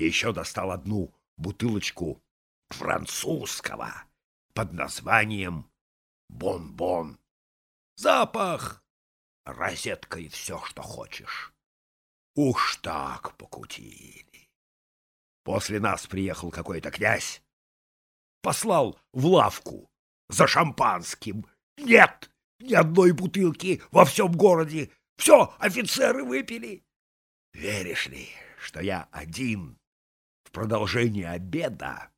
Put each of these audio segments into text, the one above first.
и еще достал одну бутылочку французского под названием «Бон-бон». Запах! Розеткой все, что хочешь. Уж так покутили. После нас приехал какой-то князь. Послал в лавку за шампанским. Нет ни одной бутылки во всем городе. Все офицеры выпили. Веришь ли, что я один в продолжении обеда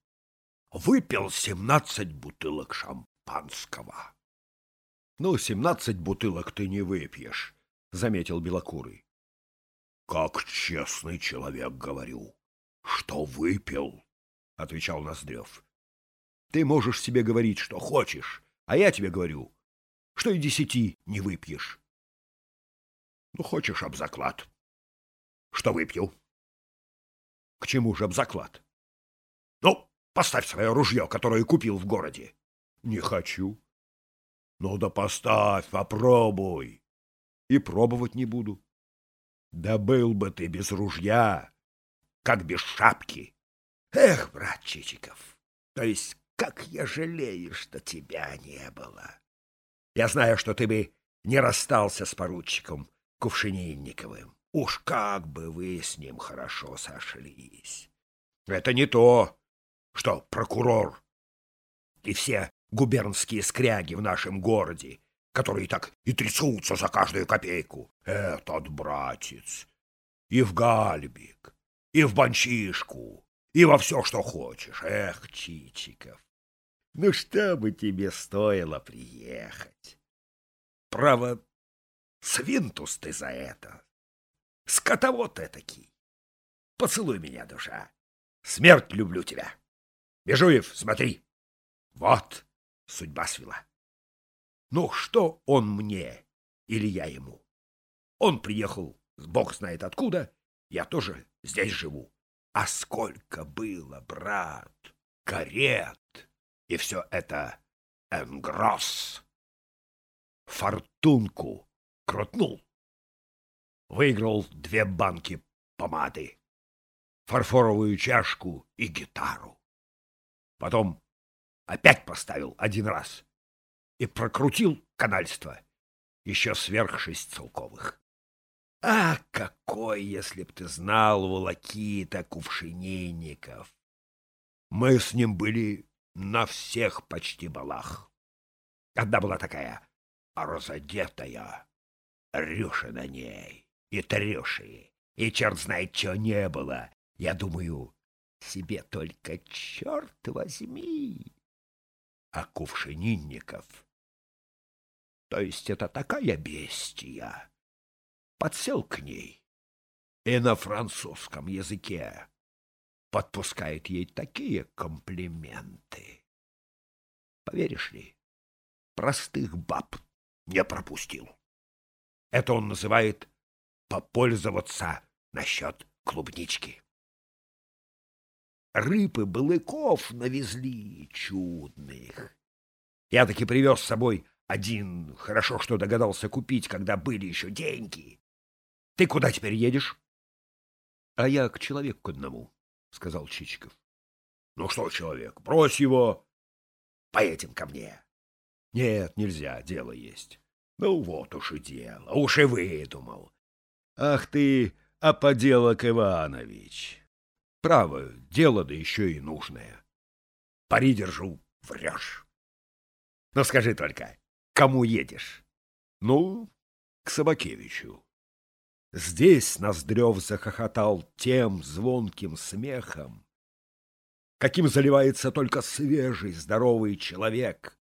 выпил семнадцать бутылок шампанского? — Ну, семнадцать бутылок ты не выпьешь, — заметил Белокурый. — Как честный человек говорю, что выпил, — отвечал Ноздрев. — Ты можешь себе говорить, что хочешь, а я тебе говорю, что и десяти не выпьешь. Ну, хочешь об заклад? Что выпью? К чему же об заклад? Ну, поставь свое ружье, которое купил в городе. Не хочу. Ну да поставь, попробуй. И пробовать не буду. Да был бы ты без ружья, как без шапки. Эх, брат Чичиков, то есть как я жалею, что тебя не было. Я знаю, что ты бы не расстался с поручиком Кувшининниковым. Уж как бы вы с ним хорошо сошлись. Это не то, что прокурор и все губернские скряги в нашем городе, которые так и трясутся за каждую копейку. Этот братец и в гальбик, и в банчишку, и во все, что хочешь. Эх, Чичиков, ну что бы тебе стоило приехать? Право, свинтус ты за это. Скотовод этакий. Поцелуй меня, душа. Смерть люблю тебя. Бежуев, смотри. Вот судьба свела. Ну, что он мне или я ему? Он приехал бог знает откуда, я тоже здесь живу. А сколько было, брат, карет! И все это энгросс. Фортунку крутнул выиграл две банки помады, фарфоровую чашку и гитару. Потом опять поставил один раз и прокрутил канальство еще сверх шесть целковых. А какой, если б ты знал, волокита кувшинейников! Мы с ним были на всех почти балах. Одна была такая разодетая, рюша на ней и Трюши, и черт знает, чего не было. Я думаю, себе только черт возьми. А Кувшининников, то есть это такая бестия, подсел к ней и на французском языке подпускает ей такие комплименты. Поверишь ли, простых баб не пропустил. Это он называет попользоваться насчет клубнички. Рыбы балыков навезли чудных. Я таки привез с собой один, хорошо, что догадался купить, когда были еще деньги. Ты куда теперь едешь? — А я к человеку к одному, — сказал Чичиков. — Ну что, человек, брось его. Поедем ко мне. — Нет, нельзя, дело есть. — Ну вот уж и дело, уж и выдумал. Ах ты, а поделок Иванович! Право, дело да еще и нужное. Пари держу, врешь. Ну скажи только, кому едешь? Ну, к Собакевичу. Здесь Ноздрев захохотал тем звонким смехом, каким заливается только свежий, здоровый человек,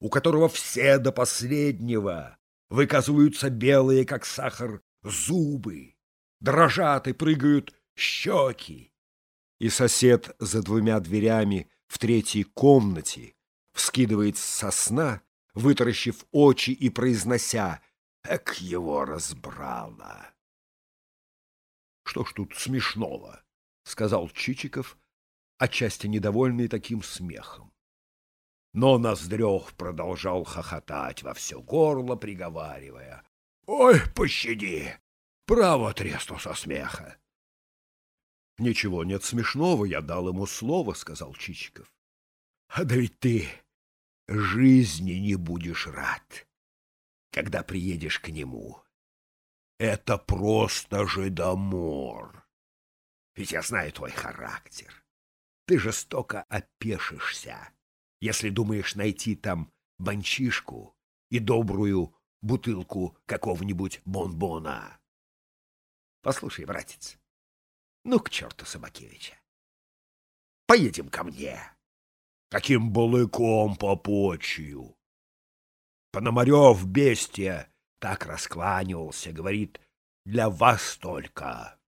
у которого все до последнего выказываются белые, как сахар, зубы, дрожат и прыгают щеки. И сосед за двумя дверями в третьей комнате вскидывает со сна, вытаращив очи и произнося «Эк его разбрало!» «Что ж тут смешного?» — сказал Чичиков, отчасти недовольный таким смехом. Но Ноздрев продолжал хохотать во все горло, приговаривая. Ой, пощади! Право тресну со смеха. Ничего нет смешного, я дал ему слово, сказал Чичиков. А да ведь ты жизни не будешь рад, когда приедешь к нему. Это просто жидомор. Ведь я знаю твой характер. Ты жестоко опешишься, если думаешь найти там банчишку и добрую бутылку какого-нибудь бонбона. Послушай, братец, ну к черту Собакевича. Поедем ко мне. Каким балыком по почью. Пономарев бестия так раскланивался, говорит, для вас только.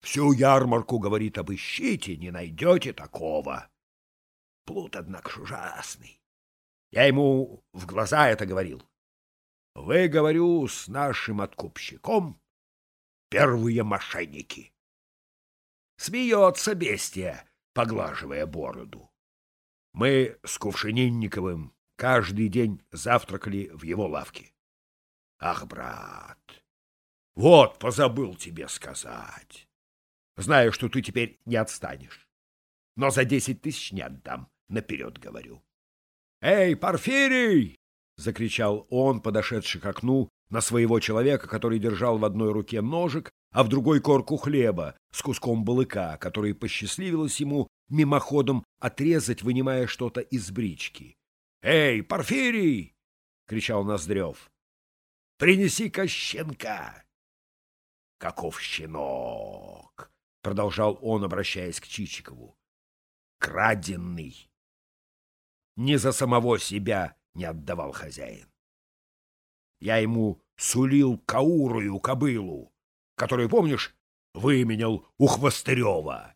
Всю ярмарку, говорит, обыщите, не найдете такого. Плут, однако, ужасный. Я ему в глаза это говорил. Вы, говорю, с нашим откупщиком первые мошенники. Смеется бестия, поглаживая бороду. Мы с Кувшининниковым каждый день завтракали в его лавке. Ах, брат, вот позабыл тебе сказать. Знаю, что ты теперь не отстанешь. Но за десять тысяч не отдам, наперед говорю. — Эй, Порфирий! — закричал он, подошедший к окну, на своего человека, который держал в одной руке ножик, а в другой корку хлеба с куском балыка, который посчастливилось ему мимоходом отрезать, вынимая что-то из брички. — Эй, Порфирий! — кричал Ноздрев. — Принеси-ка щенка! — Каков щенок! — продолжал он, обращаясь к Чичикову. — Краденный! Ни за самого себя не отдавал хозяин. Я ему сулил каурую кобылу, которую, помнишь, выменял у Хвостырева.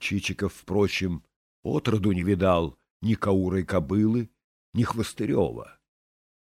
Чичиков, впрочем, отроду не видал ни каурой кобылы, ни Хвостырева.